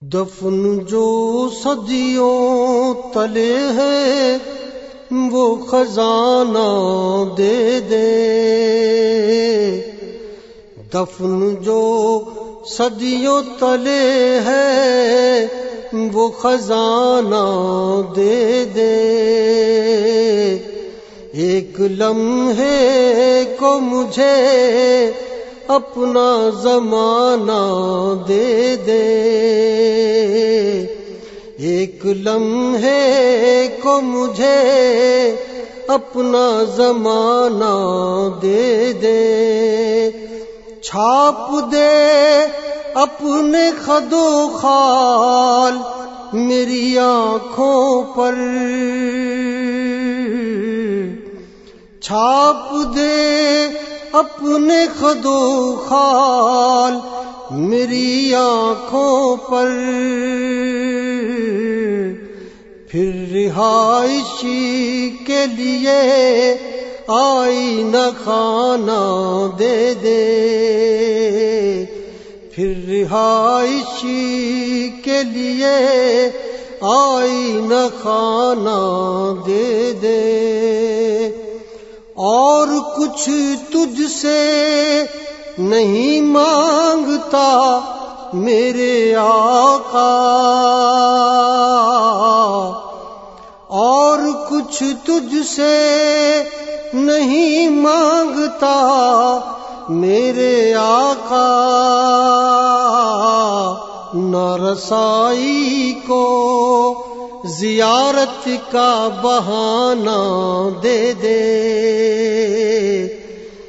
دفن جو صدیوں تلے ہے، وہ خزانہ دے دے۔ دفن جو صدیوں تلے ہے، وہ خزانہ دے دے۔ ایک لمحے کو مجھے اپنا زمانہ دے دے۔ ایک لمحے کو مجھے اپنا زمانہ دے دے۔ چھاپ دے اپنے خدو خال میری آنکھوں پر۔ چھاپ دے اپنے خدو خال میری آنکھوں پر۔ پھر رہائشی کے لیے آئی نہ کھانا دے دے۔ پھر رہائشی کے لیے آئی نہ کھانا دے دے۔ اور کچھ تجھ سے نہیں مانگتا میرے آقا۔ اور کچھ تجھ سے نہیں مانگتا میرے آقا۔ نہ رسائی کو زیارت کا بہانہ دے دے۔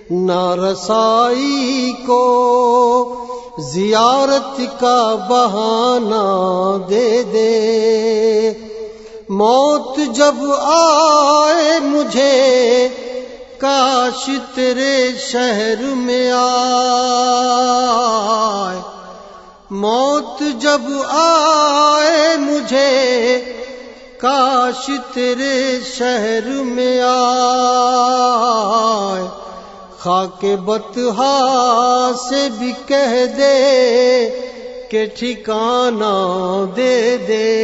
نہ رسائی کو زیارت کا بہانہ دے دے۔ موت جب آئے مجھے، کاش تیرے شہر میں آئے۔ موت جب آئے مجھے، کاش تیرے شہر میں آئے۔ خاک بتہا سے بھی کہہ دے کہ ٹھکانہ دے دے۔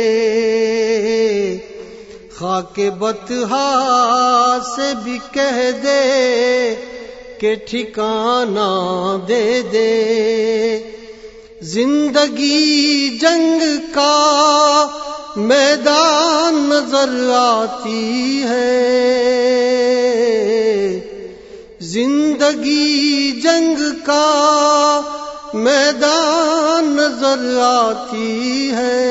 خاک بتہا سے بھی کہہ دے کہ ٹھکانہ دے دے۔ زندگی جنگ کا میدان نظر آتی ہے۔ زندگی جنگ کا میدان نظر آتی ہے۔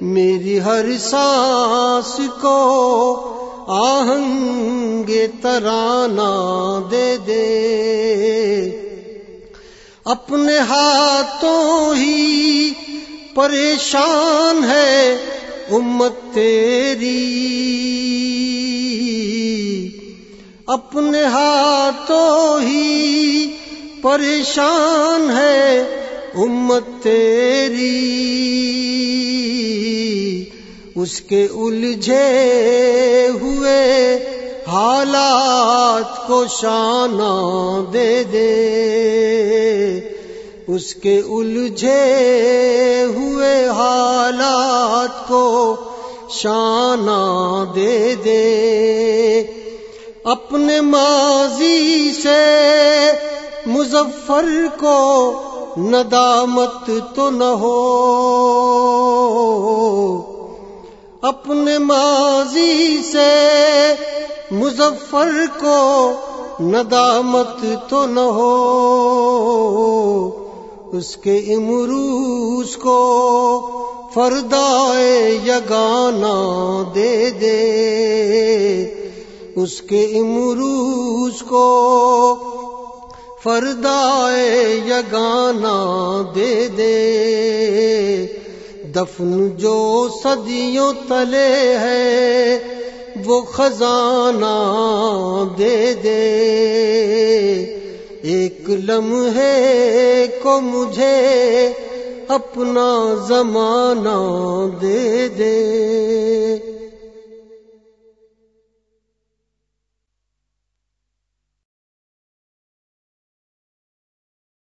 میری ہر سانس کو آہنگ ترانہ دے دے۔ اپنے ہاتھوں ہی پریشان ہے امت تیری۔ اپنے ہاتھوں ہی پریشان ہے امت تیری۔ اس کے الجھے ہوئے حالات کو شانہ دے دے۔ اس کے الجھے ہوئے حالات کو شانہ دے دے۔ اپنے ماضی سے مظفر کو ندامت تو نہ ہو۔ اپنے ماضی سے مظفر کو ندامت تو نہ ہو۔ اس کے امروز کو فردائے یگانا دے دے۔ اس کے امروز کو فردائے یگانا دے دے۔ دفن جو صدیوں تلے ہے، وہ خزانہ دے دے۔ ایک لمحے کو مجھے اپنا زمانہ دے دے۔